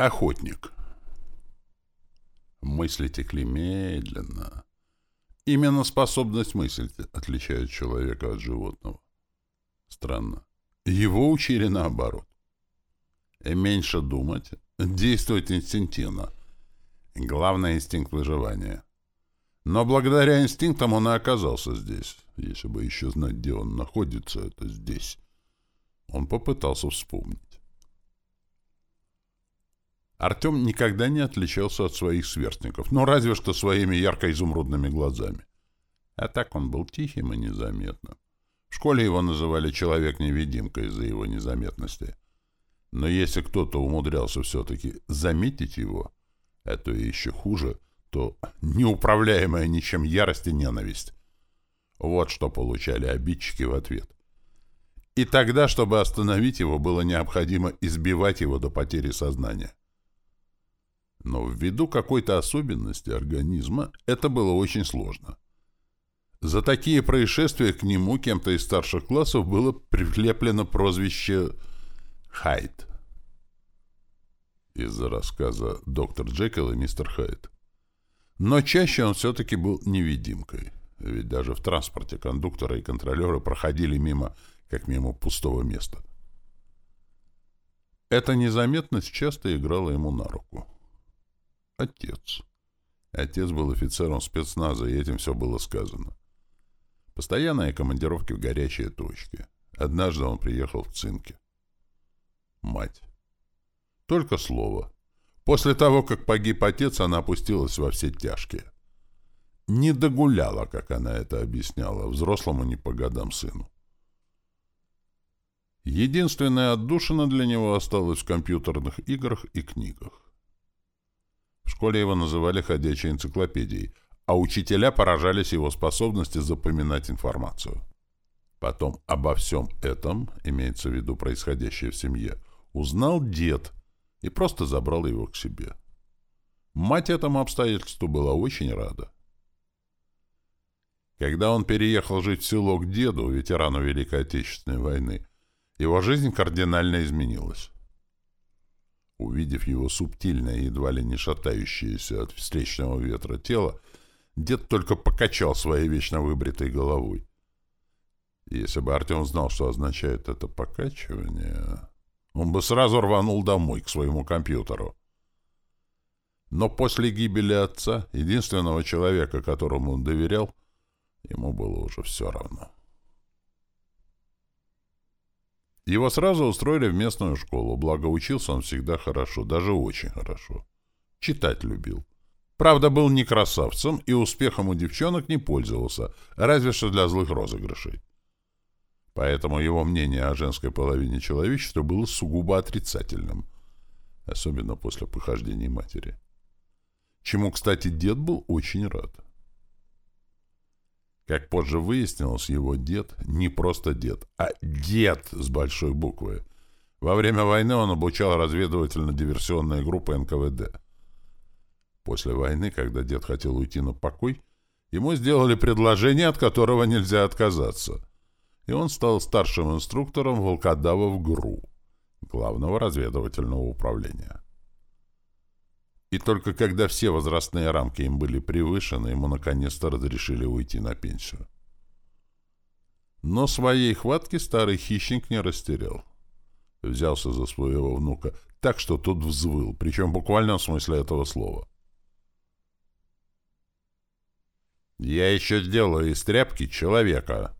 Охотник. Мысли текли медленно. Именно способность мыслить отличает человека от животного. Странно. Его учили наоборот. И меньше думать, действовать инстинктивно. Главный инстинкт выживания. Но благодаря инстинктам он и оказался здесь. Если бы еще знать, где он находится, это здесь. Он попытался вспомнить. Артем никогда не отличался от своих сверстников, но разве что своими ярко-изумрудными глазами. А так он был тихим и незаметным. В школе его называли «человек-невидимка» из-за его незаметности. Но если кто-то умудрялся все-таки заметить его, а то и еще хуже, то неуправляемая ничем ярость и ненависть. Вот что получали обидчики в ответ. И тогда, чтобы остановить его, было необходимо избивать его до потери сознания. Но ввиду какой-то особенности организма это было очень сложно. За такие происшествия к нему кем-то из старших классов было прикреплено прозвище «Хайд» из-за рассказа «Доктор Джекил и мистер Хайд». Но чаще он все-таки был невидимкой, ведь даже в транспорте кондуктора и контролеры проходили мимо, как мимо пустого места. Эта незаметность часто играла ему на руку. Отец. Отец был офицером спецназа, и этим все было сказано. Постоянные командировки в горячие точки. Однажды он приехал в цинке. Мать. Только слово. После того, как погиб отец, она опустилась во все тяжкие. Не догуляла, как она это объясняла, взрослому не по годам сыну. Единственная отдушина для него осталась в компьютерных играх и книгах. В школе его называли «ходячей энциклопедией», а учителя поражались его способности запоминать информацию. Потом обо всем этом, имеется в виду происходящее в семье, узнал дед и просто забрал его к себе. Мать этому обстоятельству была очень рада. Когда он переехал жить в село к деду, ветерану Великой Отечественной войны, его жизнь кардинально изменилась. Увидев его субтильное, едва ли не шатающееся от встречного ветра тело, дед только покачал своей вечно выбритой головой. Если бы Артем знал, что означает это покачивание, он бы сразу рванул домой, к своему компьютеру. Но после гибели отца, единственного человека, которому он доверял, ему было уже все равно. Его сразу устроили в местную школу, благо учился он всегда хорошо, даже очень хорошо. Читать любил. Правда, был не красавцем и успехом у девчонок не пользовался, разве что для злых розыгрышей. Поэтому его мнение о женской половине человечества было сугубо отрицательным, особенно после похождений матери. Чему, кстати, дед был очень рад. Как позже выяснилось, его дед не просто дед, а дед с большой буквы. Во время войны он обучал разведывательно-диверсионные группы НКВД. После войны, когда дед хотел уйти на покой, ему сделали предложение, от которого нельзя отказаться. И он стал старшим инструктором волкодава в ГРУ, главного разведывательного управления. И только когда все возрастные рамки им были превышены, ему наконец-то разрешили уйти на пенсию. Но своей хватки старый хищник не растерял. Взялся за своего внука так, что тот взвыл, причем в буквальном смысле этого слова. «Я еще сделаю из тряпки человека», —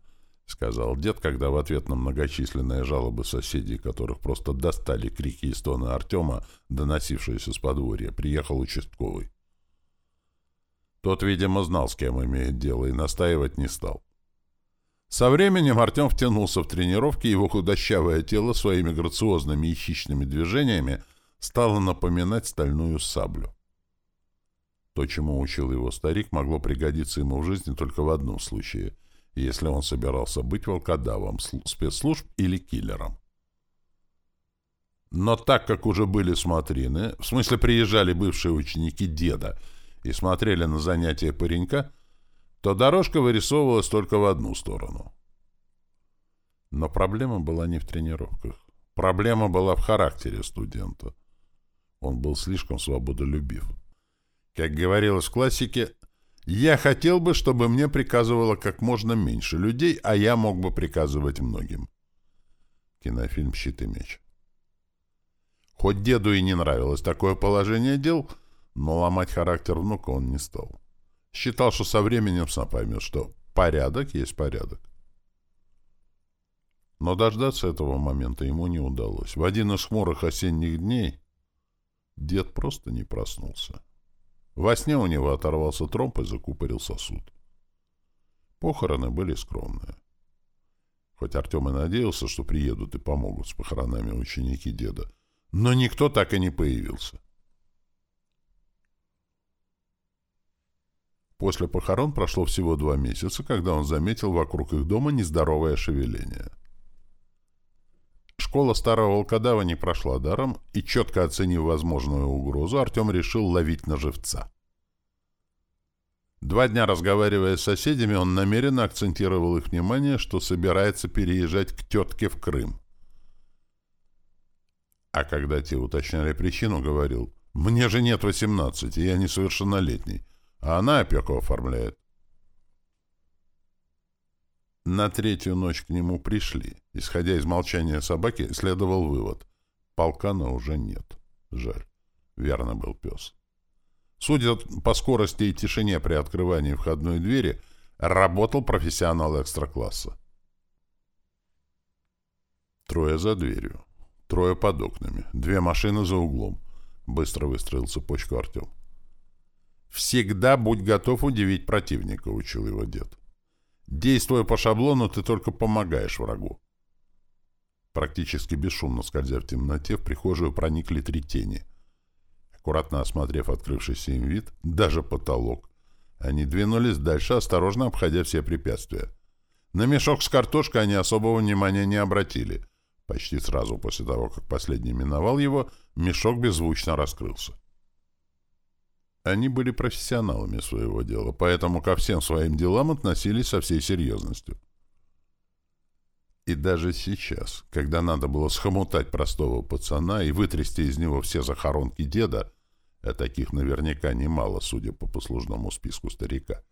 сказал дед, когда в ответ на многочисленные жалобы соседей, которых просто достали крики и стоны Артема, доносившиеся с подворья, приехал участковый. Тот, видимо, знал, с кем имеет дело, и настаивать не стал. Со временем Артем втянулся в тренировки, его худощавое тело своими грациозными и хищными движениями стало напоминать стальную саблю. То, чему учил его старик, могло пригодиться ему в жизни только в одном случае — если он собирался быть волкодавом спецслужб или киллером. Но так как уже были смотрины, в смысле приезжали бывшие ученики деда и смотрели на занятия паренька, то дорожка вырисовывалась только в одну сторону. Но проблема была не в тренировках. Проблема была в характере студента. Он был слишком свободолюбив. Как говорилось в классике, «Я хотел бы, чтобы мне приказывало как можно меньше людей, а я мог бы приказывать многим». Кинофильм «Щит и меч». Хоть деду и не нравилось такое положение дел, но ломать характер внука он не стал. Считал, что со временем сам поймет, что порядок есть порядок. Но дождаться этого момента ему не удалось. В один из хмурых осенних дней дед просто не проснулся. Во сне у него оторвался тромб и закупорил сосуд. Похороны были скромные. Хоть Артем и надеялся, что приедут и помогут с похоронами ученики деда, но никто так и не появился. После похорон прошло всего два месяца, когда он заметил вокруг их дома нездоровое шевеление. Школа старого волкодава не прошла даром, и, четко оценив возможную угрозу, Артем решил ловить на живца. Два дня разговаривая с соседями, он намеренно акцентировал их внимание, что собирается переезжать к тетке в Крым. А когда те уточняли причину, говорил, «Мне же нет восемнадцати, я несовершеннолетний а она опеку оформляет. На третью ночь к нему пришли. Исходя из молчания собаки, следовал вывод. Полкана уже нет. Жаль. Верно был пес. Судя по скорости и тишине при открывании входной двери, работал профессионал экстра-класса. Трое за дверью. Трое под окнами. Две машины за углом. Быстро выстроил цепочку Артем. «Всегда будь готов удивить противника», — учил его дед. «Действуя по шаблону, ты только помогаешь врагу». Практически бесшумно скользя в темноте, в прихожую проникли три тени. Аккуратно осмотрев открывшийся им вид, даже потолок, они двинулись дальше, осторожно обходя все препятствия. На мешок с картошкой они особого внимания не обратили. Почти сразу после того, как последний миновал его, мешок беззвучно раскрылся. Они были профессионалами своего дела, поэтому ко всем своим делам относились со всей серьезностью. И даже сейчас, когда надо было схомутать простого пацана и вытрясти из него все захоронки деда, а таких наверняка немало, судя по послужному списку старика,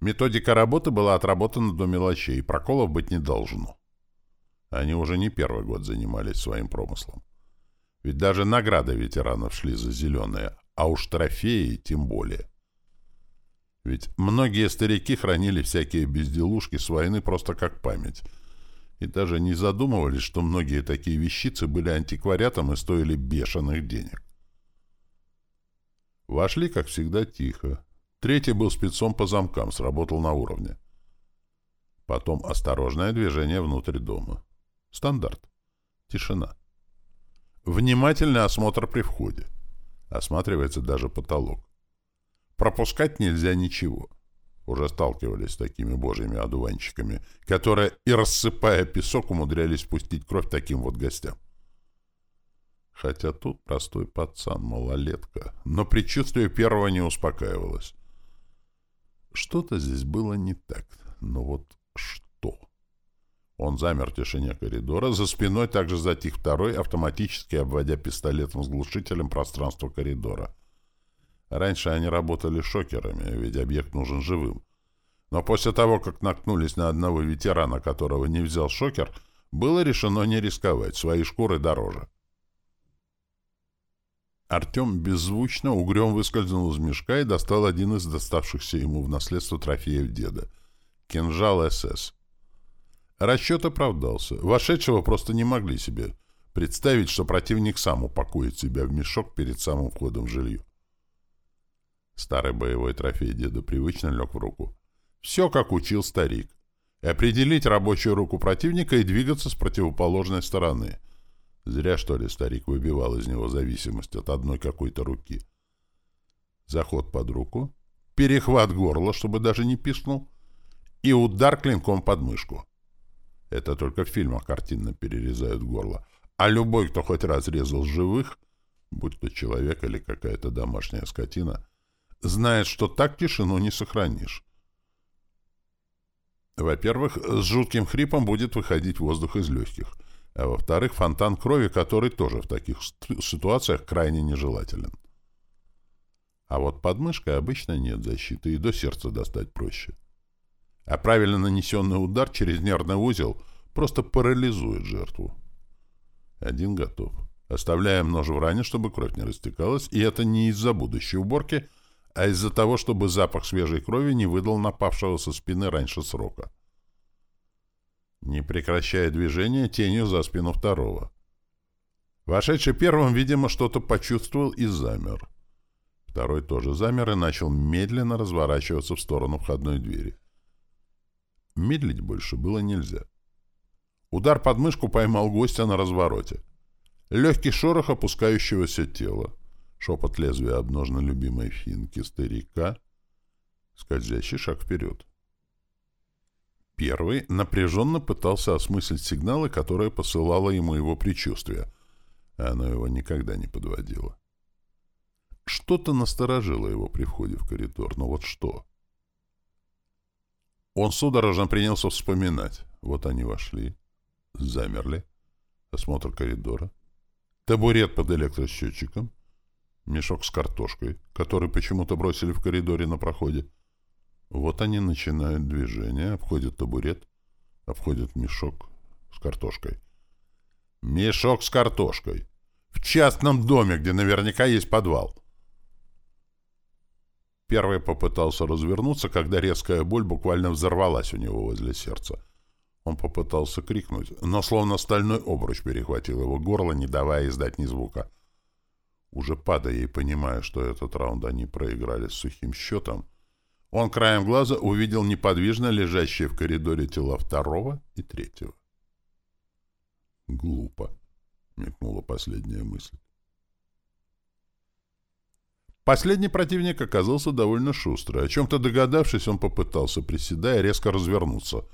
методика работы была отработана до мелочей, и проколов быть не должно. Они уже не первый год занимались своим промыслом. Ведь даже награды ветеранов шли за зеленые, а уж трофеи тем более. Ведь многие старики хранили всякие безделушки с войны просто как память, и даже не задумывались, что многие такие вещицы были антиквариатом и стоили бешеных денег. Вошли, как всегда, тихо. Третий был спецом по замкам, сработал на уровне. Потом осторожное движение внутрь дома. Стандарт. Тишина. Внимательный осмотр при входе. Осматривается даже потолок. Пропускать нельзя ничего. Уже сталкивались с такими божьими одуванчиками, которые и рассыпая песок умудрялись пустить кровь таким вот гостям. Хотя тут простой пацан, малолетка, но предчувствие первого не успокаивалось. Что-то здесь было не так, но вот? Он замер в тишине коридора, за спиной также затих второй, автоматически обводя пистолетом с глушителем пространство коридора. Раньше они работали шокерами, ведь объект нужен живым. Но после того, как наткнулись на одного ветерана, которого не взял шокер, было решено не рисковать, свои шкуры дороже. Артем беззвучно угрем выскользнул из мешка и достал один из доставшихся ему в наследство трофеев деда — кинжал СС. Расчет оправдался. Вошедшего просто не могли себе представить, что противник сам упакует себя в мешок перед самым входом в жилье. Старый боевой трофей деда привычно лег в руку. Все, как учил старик. Определить рабочую руку противника и двигаться с противоположной стороны. Зря, что ли, старик выбивал из него зависимость от одной какой-то руки. Заход под руку, перехват горла, чтобы даже не пискнул, и удар клинком под мышку. Это только в фильмах картинно перерезают горло. А любой, кто хоть раз резал живых, будь то человек или какая-то домашняя скотина, знает, что так тишину не сохранишь. Во-первых, с жутким хрипом будет выходить воздух из легких. а во-вторых, фонтан крови, который тоже в таких ситуациях крайне нежелателен. А вот под мышкой обычно нет защиты, и до сердца достать проще. А правильно нанесенный удар через нервный узел просто парализует жертву. Один готов. Оставляем нож в ране, чтобы кровь не растекалась, и это не из-за будущей уборки, а из-за того, чтобы запах свежей крови не выдал напавшего со спины раньше срока. Не прекращая движения, тенью за спину второго. Вошедший первым, видимо, что-то почувствовал и замер. Второй тоже замер и начал медленно разворачиваться в сторону входной двери. Медлить больше было нельзя. Удар под мышку поймал гостя на развороте. Легкий шорох опускающегося тела. Шепот лезвия обножно любимой финки старика. Скользящий шаг вперед. Первый напряженно пытался осмыслить сигналы, которые посылало ему его предчувствие. А оно его никогда не подводило. Что-то насторожило его при входе в коридор, но вот что? Он судорожно принялся вспоминать. Вот они вошли. Замерли. Осмотр коридора. Табурет под электросчетчиком. Мешок с картошкой, который почему-то бросили в коридоре на проходе. Вот они начинают движение, обходят табурет, обходят мешок с картошкой. Мешок с картошкой. В частном доме, где наверняка есть подвал. Первый попытался развернуться, когда резкая боль буквально взорвалась у него возле сердца. Он попытался крикнуть, но словно стальной обруч перехватил его горло, не давая издать ни звука. Уже падая и понимая, что этот раунд они проиграли с сухим счетом, он краем глаза увидел неподвижно лежащие в коридоре тела второго и третьего. «Глупо», — мелькнула последняя мысль. Последний противник оказался довольно шустрый. О чем-то догадавшись, он попытался, приседая, резко развернуться.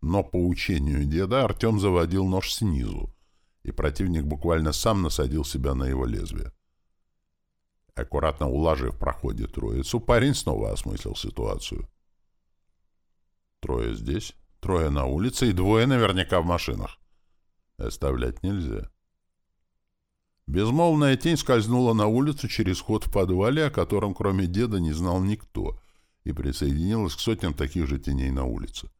Но по учению деда Артем заводил нож снизу, и противник буквально сам насадил себя на его лезвие. Аккуратно уложив в проходе троицу, парень снова осмыслил ситуацию. Трое здесь, трое на улице и двое наверняка в машинах. Оставлять нельзя. Безмолвная тень скользнула на улицу через ход в подвале, о котором кроме деда не знал никто, и присоединилась к сотням таких же теней на улице.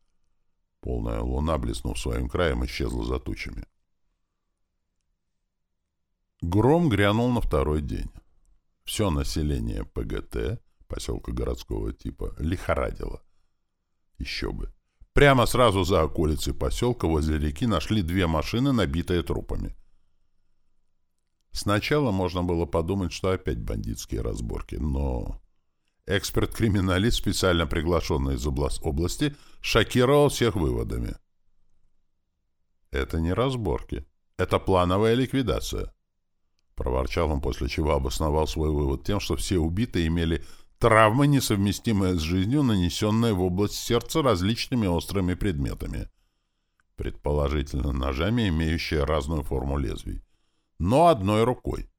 Полная луна, блеснув своим краем, исчезла за тучами. Гром грянул на второй день. Все население ПГТ, поселка городского типа, лихорадило. Еще бы. Прямо сразу за околицей поселка возле реки нашли две машины, набитые трупами. Сначала можно было подумать, что опять бандитские разборки, но... Эксперт-криминалист, специально приглашенный из области, шокировал всех выводами. «Это не разборки. Это плановая ликвидация», — проворчал он, после чего обосновал свой вывод тем, что все убитые имели травмы, несовместимые с жизнью, нанесенные в область сердца различными острыми предметами, предположительно ножами, имеющие разную форму лезвий но одной рукой.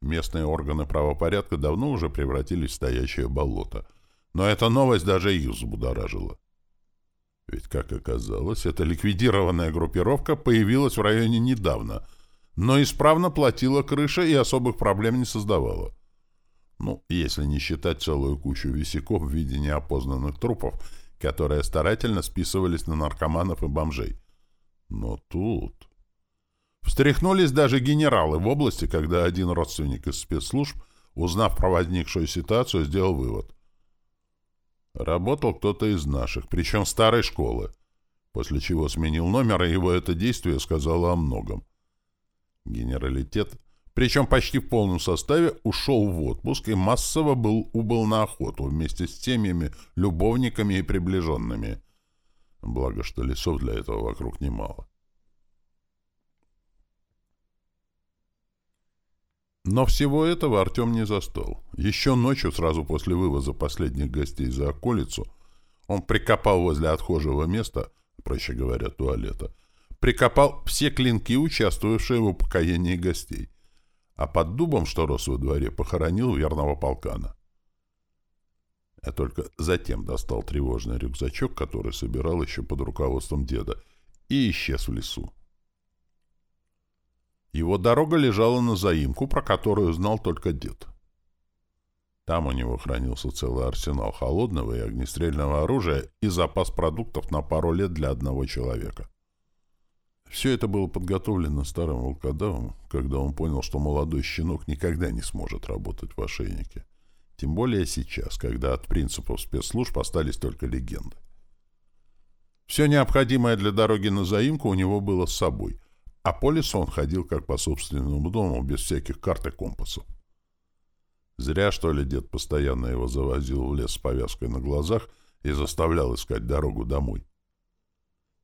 Местные органы правопорядка давно уже превратились в стоящее болото, но эта новость даже их взбудоражила. Ведь, как оказалось, эта ликвидированная группировка появилась в районе недавно, но исправно платила крыша и особых проблем не создавала. Ну, если не считать целую кучу висяков в виде неопознанных трупов, которые старательно списывались на наркоманов и бомжей. Но тут... Встряхнулись даже генералы в области, когда один родственник из спецслужб, узнав про возникшую ситуацию, сделал вывод. Работал кто-то из наших, причем старой школы, после чего сменил номер, и его это действие сказало о многом. Генералитет, причем почти в полном составе, ушел в отпуск и массово был, убыл на охоту вместе с семьями, любовниками и приближенными. Благо, что лесов для этого вокруг немало. Но всего этого Артем не застал. Еще ночью, сразу после вывоза последних гостей за околицу, он прикопал возле отхожего места, проще говоря, туалета, прикопал все клинки, участвовавшие в упокоении гостей, а под дубом, что рос во дворе, похоронил верного полкана. Я только затем достал тревожный рюкзачок, который собирал еще под руководством деда, и исчез в лесу. Его дорога лежала на заимку, про которую знал только дед. Там у него хранился целый арсенал холодного и огнестрельного оружия и запас продуктов на пару лет для одного человека. Все это было подготовлено старым волкодавом, когда он понял, что молодой щенок никогда не сможет работать в ошейнике. Тем более сейчас, когда от принципов спецслужб остались только легенды. Все необходимое для дороги на заимку у него было с собой, а по лесу он ходил как по собственному дому, без всяких карт и компасов. Зря, что ли, дед постоянно его завозил в лес с повязкой на глазах и заставлял искать дорогу домой.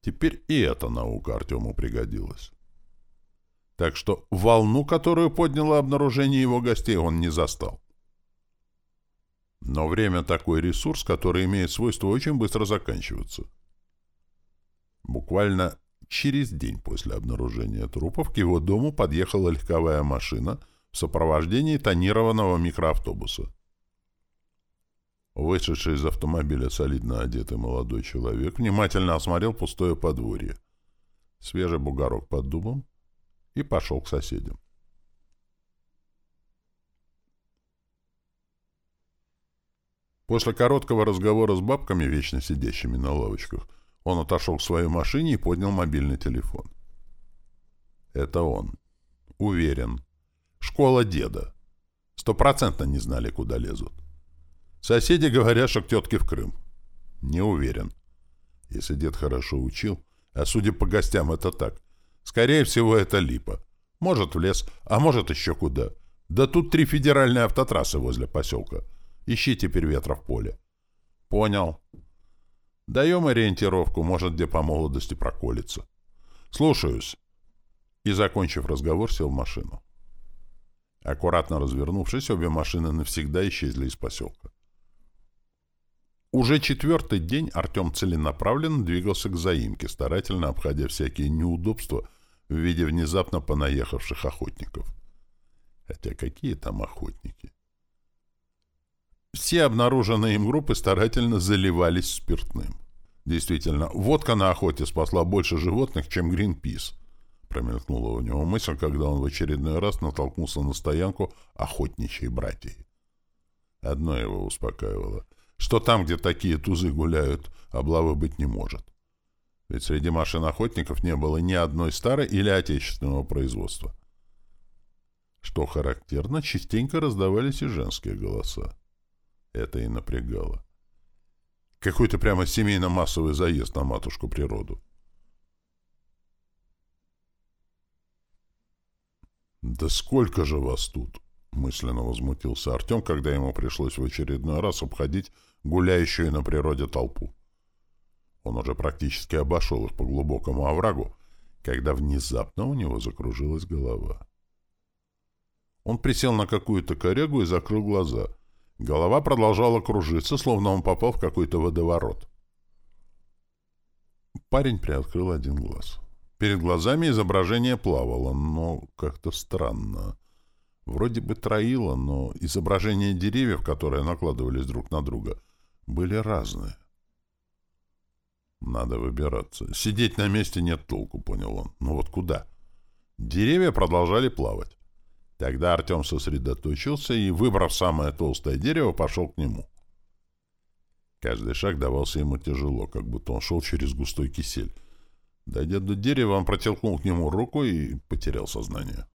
Теперь и эта наука Артему пригодилась. Так что волну, которую подняло обнаружение его гостей, он не застал. Но время — такой ресурс, который имеет свойство очень быстро заканчиваться. Буквально через день после обнаружения трупов к его дому подъехала легковая машина в сопровождении тонированного микроавтобуса. Вышедший из автомобиля солидно одетый молодой человек внимательно осмотрел пустое подворье, свежий бугорок под дубом и пошел к соседям. После короткого разговора с бабками, вечно сидящими на лавочках, он отошел к своей машине и поднял мобильный телефон. Это он. Уверен. Школа деда. Стопроцентно не знали, куда лезут. Соседи говорят, что к тетке в Крым. Не уверен. Если дед хорошо учил, а судя по гостям, это так. Скорее всего, это липа. Может, в лес, а может, еще куда. Да тут три федеральные автотрассы возле поселка. Ищи теперь ветра в поле. Понял. Даем ориентировку, может, где по молодости проколется. Слушаюсь. И, закончив разговор, сел в машину. Аккуратно развернувшись, обе машины навсегда исчезли из поселка. Уже четвертый день Артем целенаправленно двигался к заимке, старательно обходя всякие неудобства в виде внезапно понаехавших охотников. Хотя какие там охотники? Все обнаруженные им группы старательно заливались спиртным. Действительно, водка на охоте спасла больше животных, чем Гринпис. Промелькнула у него мысль, когда он в очередной раз натолкнулся на стоянку охотничьей братьей. Одно его успокаивало, что там, где такие тузы гуляют, облавы быть не может. Ведь среди машин охотников не было ни одной старой или отечественного производства. Что характерно, частенько раздавались и женские голоса. Это и напрягало. Какой-то прямо семейно-массовый заезд на матушку природу. «Да сколько же вас тут?» — мысленно возмутился Артем, когда ему пришлось в очередной раз обходить гуляющую на природе толпу. Он уже практически обошел их по глубокому оврагу, когда внезапно у него закружилась голова. Он присел на какую-то корягу и закрыл глаза — Голова продолжала кружиться, словно он попал в какой-то водоворот. Парень приоткрыл один глаз. Перед глазами изображение плавало, но как-то странно. Вроде бы троило, но изображения деревьев, которые накладывались друг на друга, были разные. Надо выбираться. Сидеть на месте нет толку, понял он. Но вот куда? Деревья продолжали плавать. Тогда Артем сосредоточился и, выбрав самое толстое дерево, пошел к нему. Каждый шаг давался ему тяжело, как будто он шел через густой кисель. Дойдя до дерева, он протолкнул к нему руку и потерял сознание.